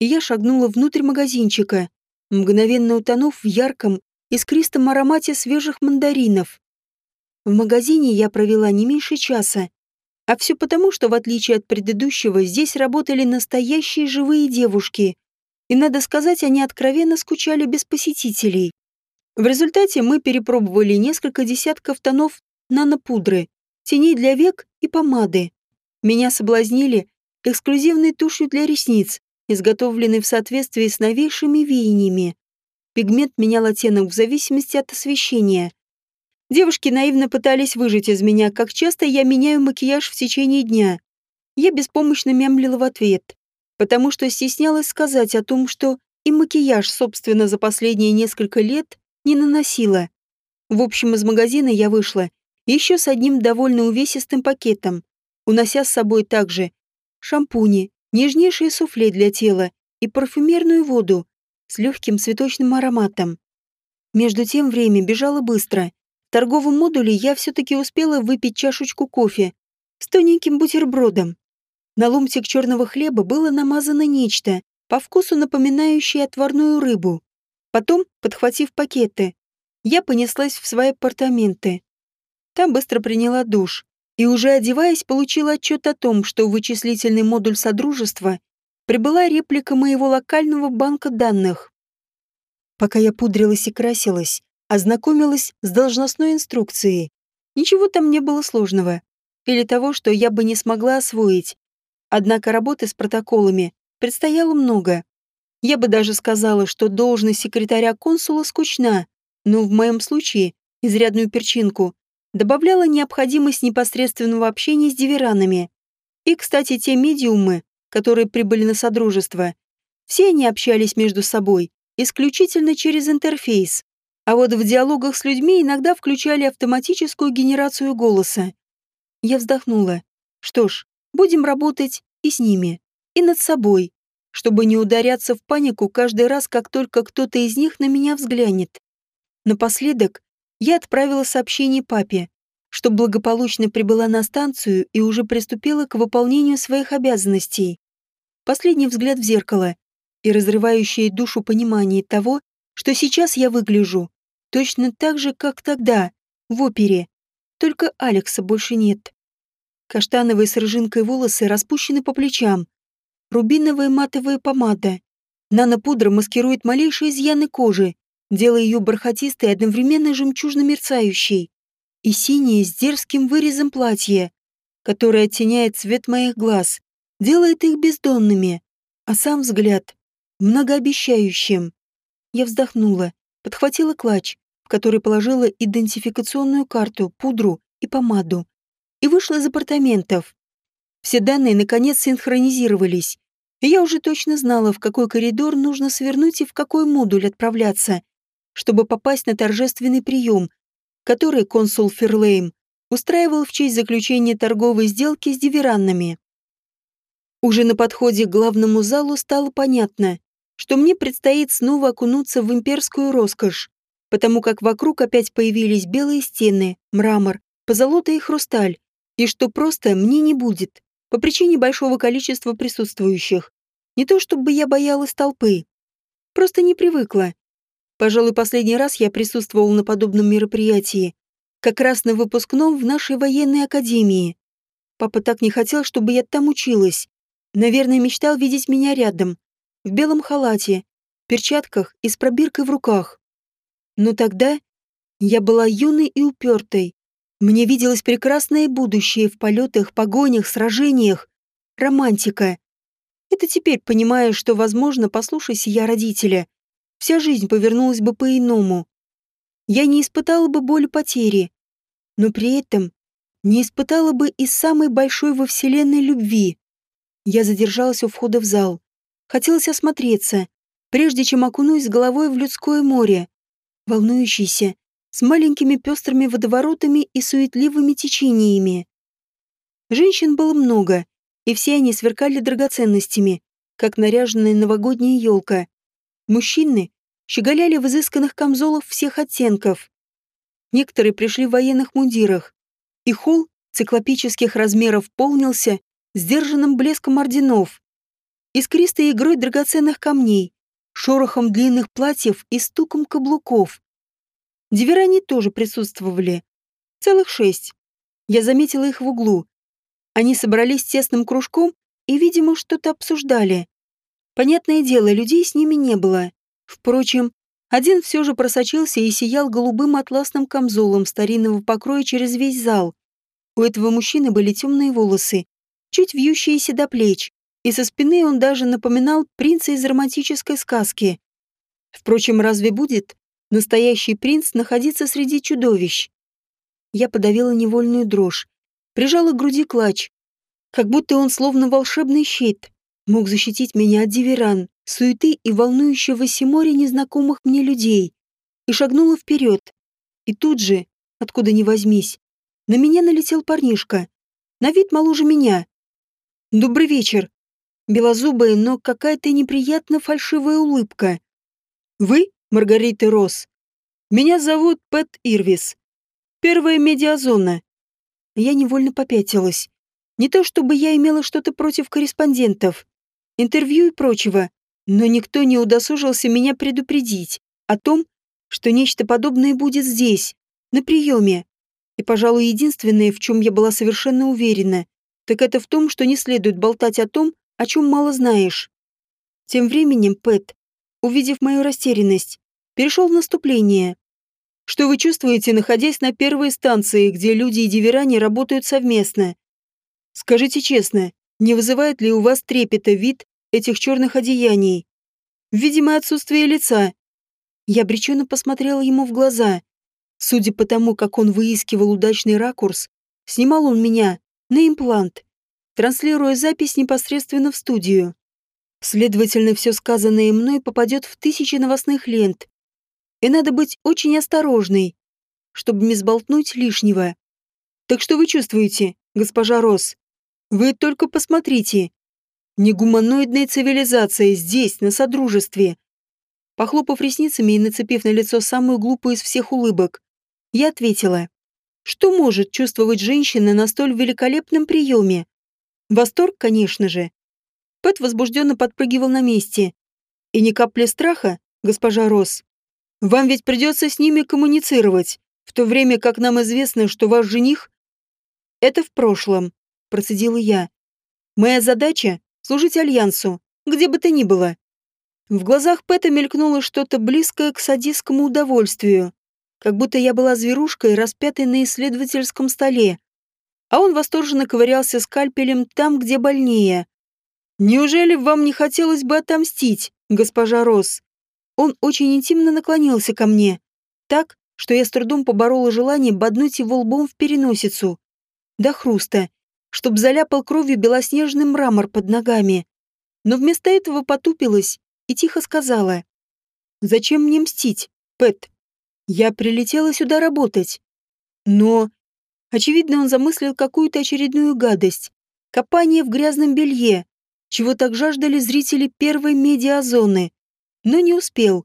И я шагнула внутрь магазинчика, мгновенно утонув в ярком, искристом аромате свежих мандаринов. В магазине я провела не меньше часа, а все потому, что в отличие от предыдущего, здесь работали настоящие живые девушки. И, надо сказать, они откровенно скучали без посетителей. В результате мы перепробовали несколько десятков тонов нанопудры, теней для век и помады. Меня соблазнили эксклюзивной тушью для ресниц, изготовленной в соответствии с новейшими веяниями. Пигмент менял оттенок в зависимости от освещения. Девушки наивно пытались выжить из меня, как часто я меняю макияж в течение дня. Я беспомощно мямлила в ответ, потому что стеснялась сказать о том, что и макияж, собственно, за последние несколько лет не наносила. В общем, из магазина я вышла еще с одним довольно увесистым пакетом, унося с собой также шампуни, нежнейшее суфле для тела и парфюмерную воду с легким цветочным ароматом. Между тем время бежало быстро, в торговом модуле я все-таки успела выпить чашечку кофе с тоненьким бутербродом. На ломтик черного хлеба было намазано нечто, по вкусу напоминающее отварную рыбу. Потом, подхватив пакеты, я понеслась в свои апартаменты. Там быстро приняла душ и, уже одеваясь, получила отчет о том, что в вычислительный модуль Содружества прибыла реплика моего локального банка данных. Пока я пудрилась и красилась, ознакомилась с должностной инструкцией. Ничего там не было сложного. Или того, что я бы не смогла освоить. Однако работы с протоколами предстояло много. Я бы даже сказала, что должность секретаря консула скучна, но в моем случае изрядную перчинку добавляла необходимость непосредственного общения с диверанами. И, кстати, те медиумы, которые прибыли на Содружество, все они общались между собой исключительно через интерфейс, а вот в диалогах с людьми иногда включали автоматическую генерацию голоса. Я вздохнула. Что ж, будем работать и с ними, и над собой, чтобы не ударяться в панику каждый раз, как только кто-то из них на меня взглянет. Напоследок я отправила сообщение папе, что благополучно прибыла на станцию и уже приступила к выполнению своих обязанностей. Последний взгляд в зеркало и разрывающее душу понимание того, что сейчас я выгляжу точно так же, как тогда, в опере. Только Алекса больше нет. Каштановые с рыжинкой волосы распущены по плечам. Рубиновая матовая помада. Нанопудра маскирует малейшие изъяны кожи, делая ее бархатистой и одновременно жемчужно мерцающей. И синее с дерзким вырезом платье, которое оттеняет цвет моих глаз, делает их бездонными, а сам взгляд — многообещающим. Я вздохнула, подхватила клатч, в который положила идентификационную карту, пудру и помаду и вышла из апартаментов. Все данные наконец синхронизировались, и я уже точно знала, в какой коридор нужно свернуть и в какой модуль отправляться, чтобы попасть на торжественный прием, который консул Ферлейм устраивал в честь заключения торговой сделки с дивераннами. Уже на подходе к главному залу стало понятно, что мне предстоит снова окунуться в имперскую роскошь, потому как вокруг опять появились белые стены, мрамор, позолота и хрусталь, и что просто мне не будет, по причине большого количества присутствующих. Не то чтобы я боялась толпы. Просто не привыкла. Пожалуй, последний раз я присутствовала на подобном мероприятии, как раз на выпускном в нашей военной академии. Папа так не хотел, чтобы я там училась. Наверное, мечтал видеть меня рядом, в белом халате, перчатках и с пробиркой в руках. Но тогда я была юной и упертой, мне виделось прекрасное будущее в полетах, погонях, сражениях. Романтика. Это теперь понимаю, что, возможно, послушайся я родителя, вся жизнь повернулась бы по-иному. Я не испытала бы боль потери, но при этом не испытала бы и самой большой во Вселенной любви. Я задержалась у входа в зал. Хотелось осмотреться, прежде чем окунусь головой в людское море. Волнующийся, с маленькими пестрыми водоворотами и суетливыми течениями. Женщин было много, и все они сверкали драгоценностями, как наряженная новогодняя елка. Мужчины щеголяли в изысканных камзолах всех оттенков. Некоторые пришли в военных мундирах, и холл циклопических размеров полнился сдержанным блеском орденов, искристой игрой драгоценных камней, шорохом длинных платьев и стуком каблуков. Диверани тоже присутствовали. Целых шесть. Я заметила их в углу. Они собрались тесным кружком и, видимо, что-то обсуждали. Понятное дело, людей с ними не было. Впрочем, один все же просочился и сиял голубым атласным камзолом старинного покроя через весь зал. У этого мужчины были темные волосы, чуть вьющиеся до плеч, и со спины он даже напоминал принца из романтической сказки. Впрочем, разве будет настоящий принц находиться среди чудовищ. Я подавила невольную дрожь, прижала к груди клатч, как будто он словно волшебный щит мог защитить меня от диверан, суеты и волнующегося моря незнакомых мне людей, и шагнула вперед. И тут же, откуда ни возьмись, на меня налетел парнишка, на вид моложе меня. «Добрый вечер», белозубая, но какая-то неприятно фальшивая улыбка. «Вы?» Маргариты Росс. Меня зовут Пэт Ирвис. Первая медиазона. Я невольно попятилась. Не то чтобы я имела что-то против корреспондентов, интервью и прочего, но никто не удосужился меня предупредить о том, что нечто подобное будет здесь, на приеме. И, пожалуй, единственное, в чем я была совершенно уверена, так это в том, что не следует болтать о том, о чем мало знаешь. Тем временем Пэт увидев мою растерянность, перешел в наступление. Что вы чувствуете, находясь на первой станции, где люди и диверане работают совместно? Скажите честно, Не вызывает ли у вас трепета вид этих черных одеяний? Видимо, отсутствие лица. Я обреченно посмотрела ему в глаза. Судя по тому, как он выискивал удачный ракурс, снимал он меня на имплант, транслируя запись непосредственно в студию. Следовательно, все сказанное мной попадет в тысячи новостных лент. И надо быть очень осторожной, чтобы не сболтнуть лишнего. Так что вы чувствуете, госпожа Росс? Вы только посмотрите. Негуманоидная цивилизация здесь, на Содружестве. Похлопав ресницами и нацепив на лицо самую глупую из всех улыбок, я ответила. Что может чувствовать женщина на столь великолепном приеме? Восторг, конечно же. Пэт возбужденно подпрыгивал на месте. И ни капли страха, госпожа Росс. Вам ведь придется с ними коммуницировать, в то время как нам известно, что ваш жених... Это в прошлом, процедила я. Моя задача — служить Альянсу, где бы то ни было. В глазах Пэта мелькнуло что-то близкое к садистскому удовольствию, как будто я была зверушкой, распятой на исследовательском столе, а он восторженно ковырялся скальпелем там, где больнее. «Неужели вам не хотелось бы отомстить, госпожа Росс?» Он очень интимно наклонился ко мне, так, что я с трудом поборола желание боднуть его лбом в переносицу. До хруста, чтоб заляпал кровью белоснежный мрамор под ногами. Но вместо этого потупилась и тихо сказала. «Зачем мне мстить, Пэт? Я прилетела сюда работать. Но...» Очевидно, он замыслил какую-то очередную гадость. Копание в грязном белье, чего так жаждали зрители первой медиазоны. Но не успел,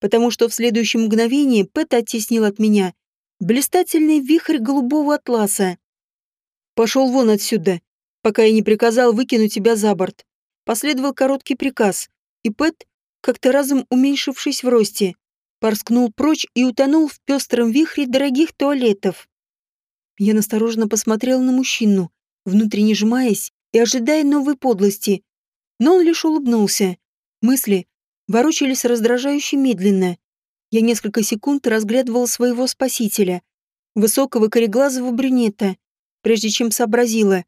потому что в следующем мгновении Пэт оттеснил от меня блистательный вихрь голубого атласа. «Пошел вон отсюда, пока я не приказал выкинуть тебя за борт». Последовал короткий приказ, и Пэт, как-то разом уменьшившись в росте, порскнул прочь и утонул в пестром вихре дорогих туалетов. Я настороженно посмотрел на мужчину, внутренне сжимаясь и ожидая новой подлости. Но он лишь улыбнулся. Мысли ворочались раздражающе медленно. Я несколько секунд разглядывал своего спасителя, высокого кореглазого брюнета, прежде чем сообразила.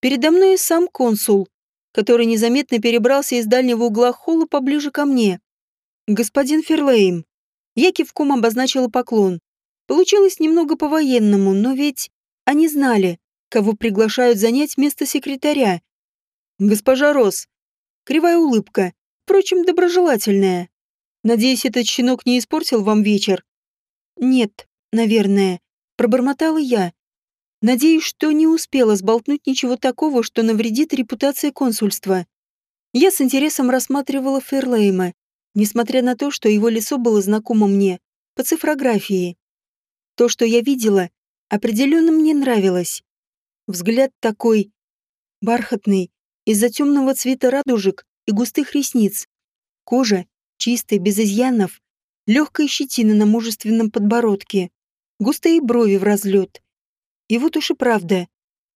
Передо мной сам консул, который незаметно перебрался из дальнего угла холла поближе ко мне. «Господин Ферлейм». Я кивком обозначила поклон. Получилось немного по-военному, но ведь они знали, кого приглашают занять место секретаря. «Госпожа Рос». Кривая улыбка, впрочем, доброжелательная. «Надеюсь, этот щенок не испортил вам вечер?» «Нет, наверное», — пробормотала я. «Надеюсь, что не успела сболтнуть ничего такого, что навредит репутации консульства». Я с интересом рассматривала Ферлейма, несмотря на то, что его лицо было знакомо мне по цифрографии. То, что я видела, определенно мне нравилось. Взгляд такой бархатный, из-за темного цвета радужек и густых ресниц. Кожа чистая, без изъянов, легкая щетина на мужественном подбородке, густые брови в разлет. И вот уж и правда,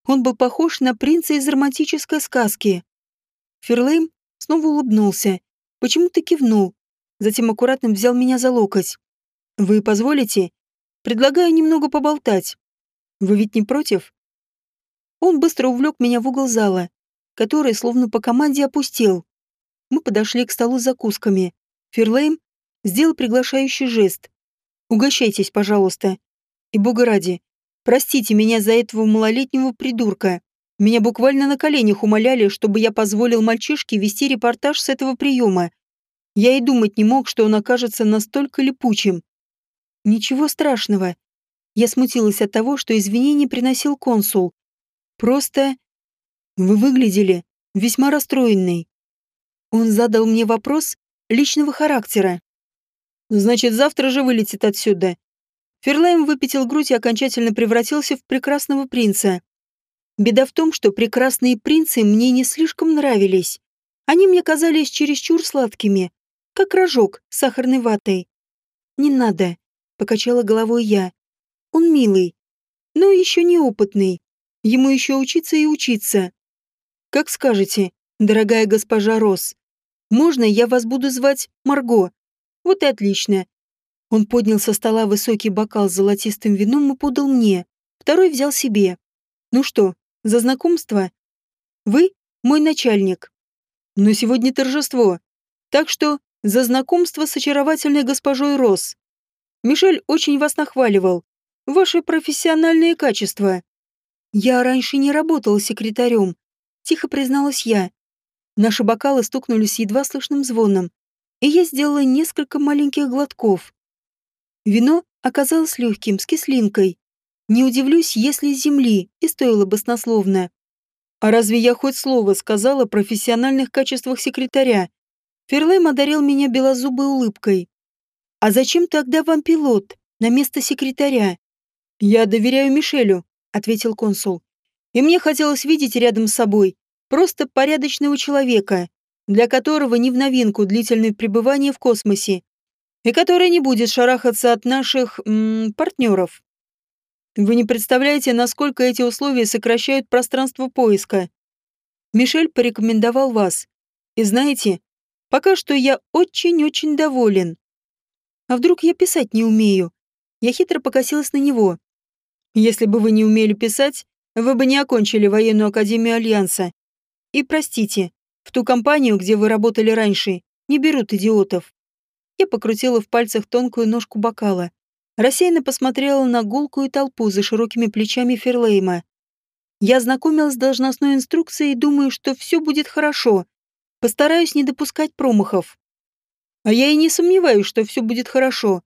он был похож на принца из романтической сказки. Ферлейм снова улыбнулся, почему-то кивнул, затем аккуратно взял меня за локоть. «Вы позволите?» Предлагаю немного поболтать. Вы ведь не против? Он быстро увлек меня в угол зала, который словно по команде опустил. Мы подошли к столу с закусками. Ферлейм сделал приглашающий жест. «Угощайтесь, пожалуйста. И бога ради, простите меня за этого малолетнего придурка. Меня буквально на коленях умоляли, чтобы я позволил мальчишке вести репортаж с этого приема. Я и думать не мог, что он окажется настолько липучим. Ничего страшного. Я смутилась от того, что извинения приносил консул. Просто... Вы выглядели весьма расстроенной. Он задал мне вопрос личного характера. Значит, завтра же вылетит отсюда. Ферлайм выпятил грудь и окончательно превратился в прекрасного принца. Беда в том, что прекрасные принцы мне не слишком нравились. Они мне казались чересчур сладкими, как рожок с сахарной ватой. Не надо покачала головой я. Он милый, но еще неопытный. Ему еще учиться и учиться. Как скажете, дорогая госпожа Росс. Можно я вас буду звать Марго? Вот и отлично. Он поднял со стола высокий бокал с золотистым вином и подал мне. Второй взял себе. Ну что, за знакомство? Вы мой начальник. Но сегодня торжество, так что за знакомство с очаровательной госпожой Росс. Мишель очень вас нахваливал. Ваши профессиональные качества. Я раньше не работала секретарем, тихо призналась я. Наши бокалы стукнулись едва слышным звоном, и я сделала несколько маленьких глотков. Вино оказалось легким, с кислинкой. Не удивлюсь, если с земли, и стоило баснословно. А разве я хоть слово сказала о профессиональных качествах секретаря? Ферлейм одарил меня белозубой улыбкой. А зачем тогда вам пилот на место секретаря? Я доверяю Мишелю, ответил консул. И мне хотелось видеть рядом с собой просто порядочного человека, для которого не в новинку длительное пребывание в космосе, и который не будет шарахаться от наших м, партнеров. Вы не представляете, насколько эти условия сокращают пространство поиска. Мишель порекомендовал вас. И знаете, пока что я очень-очень доволен. А вдруг я писать не умею? Я хитро покосилась на него. Если бы вы не умели писать, вы бы не окончили военную академию Альянса. И простите, в ту компанию, где вы работали раньше, не берут идиотов. Я покрутила в пальцах тонкую ножку бокала. Рассеянно посмотрела на гулкую толпу за широкими плечами Ферлейма. Я ознакомилась с должностной инструкцией и думаю, что все будет хорошо. Постараюсь не допускать промахов. А я и не сомневаюсь, что все будет хорошо.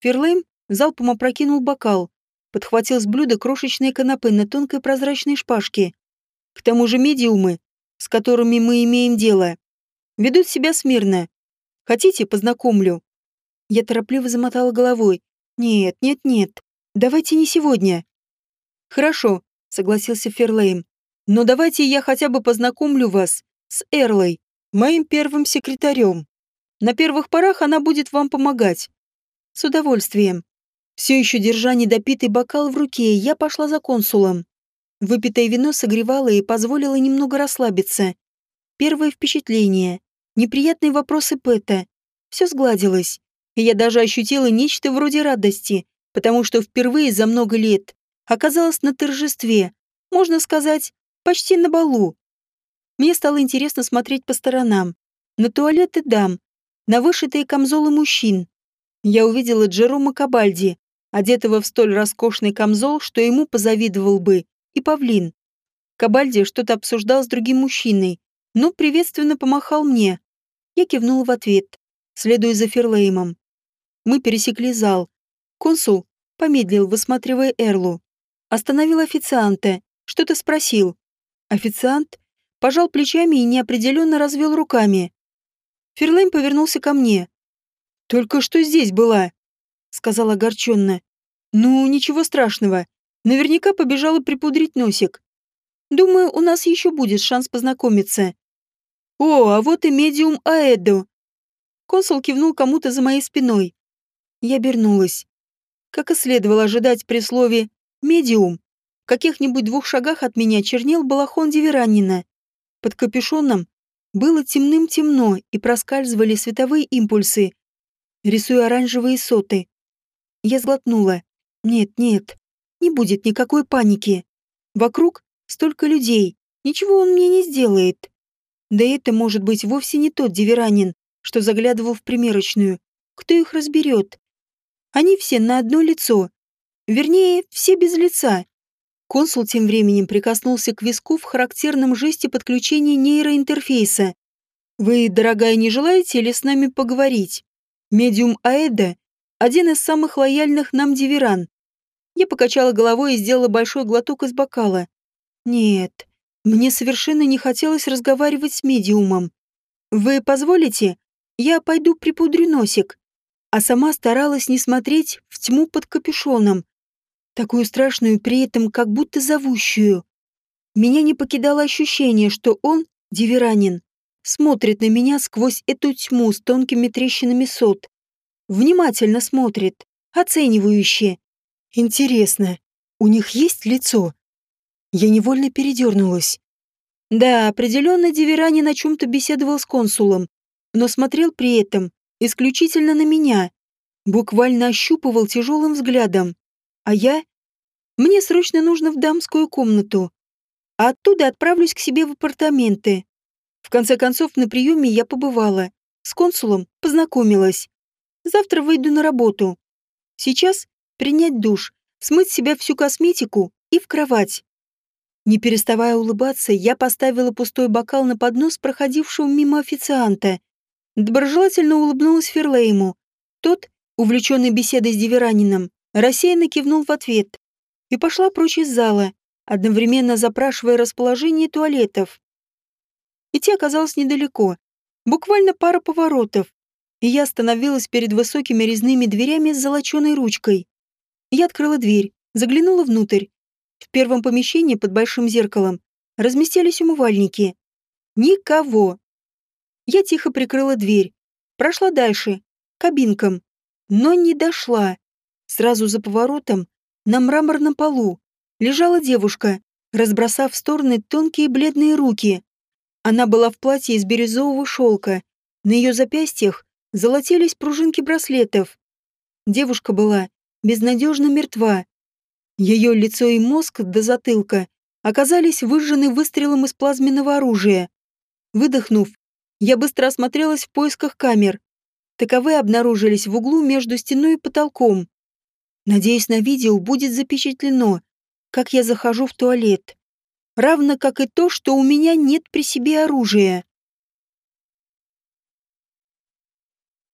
Ферлейм залпом опрокинул бокал, подхватил с блюда крошечные канапы на тонкой прозрачной шпажке. К тому же медиумы, с которыми мы имеем дело, ведут себя смирно. Хотите, познакомлю?» Я торопливо замотала головой. «Нет, нет, нет. Давайте не сегодня». «Хорошо», — согласился Ферлейм. «Но давайте я хотя бы познакомлю вас с Эрлой, моим первым секретарем. На первых порах она будет вам помогать». «С удовольствием». Все еще держа недопитый бокал в руке, я пошла за консулом. Выпитое вино согревало и позволило немного расслабиться. Первое впечатление. Неприятные вопросы Пэта. Все сгладилось. И я даже ощутила нечто вроде радости, потому что впервые за много лет оказалась на торжестве, можно сказать, почти на балу. Мне стало интересно смотреть по сторонам. На туалеты дам, на вышитые камзолы мужчин. Я увидела Джерома Кабальди, одетого в столь роскошный камзол, что ему позавидовал бы и павлин. Кабальди что-то обсуждал с другим мужчиной, но приветственно помахал мне. Я кивнула в ответ, следуя за Ферлеймом. Мы пересекли зал. Консул помедлил, высматривая Эрлу. Остановил официанта, что-то спросил. Официант пожал плечами и неопределенно развел руками. Ферлейм повернулся ко мне. «Только что здесь была», сказал огорченно. «Ну, ничего страшного. Наверняка побежала припудрить носик. Думаю, у нас еще будет шанс познакомиться». «О, а вот и медиум Аэдо!» Консул кивнул кому-то за моей спиной. Я обернулась. Как и следовало ожидать при слове «медиум», в каких-нибудь двух шагах от меня чернел балахон Диверанина. Под капюшоном было темным-темно и проскальзывали световые импульсы, рисуя оранжевые соты. Я сглотнула. Нет, нет, не будет никакой паники. Вокруг столько людей, ничего он мне не сделает. Да это может быть вовсе не тот диверанин, что заглядывал в примерочную. Кто их разберет? Они все на одно лицо. Вернее, все без лица. Консул тем временем прикоснулся к виску в характерном жесте подключения нейроинтерфейса. «Вы, дорогая, не желаете ли с нами поговорить? Медиум Аэда один из самых лояльных нам диверан. Я покачала головой и сделала большой глоток из бокала. Нет, мне совершенно не хотелось разговаривать с медиумом. Вы позволите? Я пойду припудрю носик. А сама старалась не смотреть в тьму под капюшоном. Такую страшную при этом как будто зовущую. Меня не покидало ощущение, что он, диверанин, смотрит на меня сквозь эту тьму с тонкими трещинами сот внимательно смотрит, оценивающе. Интересно, у них есть лицо? Я невольно передернулась. Да, определенно Диверани о чем-то беседовал с консулом, но смотрел при этом исключительно на меня, буквально ощупывал тяжелым взглядом. А я? Мне срочно нужно в дамскую комнату. а оттуда отправлюсь к себе в апартаменты. В конце концов, на приеме я побывала. С консулом познакомилась. Завтра выйду на работу. Сейчас принять душ, смыть с себя всю косметику и в кровать. Не переставая улыбаться, я поставила пустой бокал на поднос проходившего мимо официанта. Доброжелательно улыбнулась Ферлейму. Тот, увлеченный беседой с Диверанином, рассеянно кивнул в ответ и пошла прочь из зала, одновременно запрашивая расположение туалетов. Идти оказалось недалеко, буквально пара поворотов, и я остановилась перед высокими резными дверями с золоченой ручкой. Я открыла дверь, заглянула внутрь. В первом помещении под большим зеркалом разместились умывальники. Никого. Я тихо прикрыла дверь, прошла дальше, к кабинкам, но не дошла. Сразу за поворотом, на мраморном полу, лежала девушка, разбросав в стороны тонкие бледные руки. Она была в платье из бирюзового шелка. На ее запястьях золотились пружинки браслетов. Девушка была безнадежно мертва. Ее лицо и мозг до затылка оказались выжжены выстрелом из плазменного оружия. Выдохнув, я быстро осмотрелась в поисках камер. Таковые обнаружились в углу между стеной и потолком. Надеюсь, на видео будет запечатлено, как я захожу в туалет. Равно как и то, что у меня нет при себе оружия.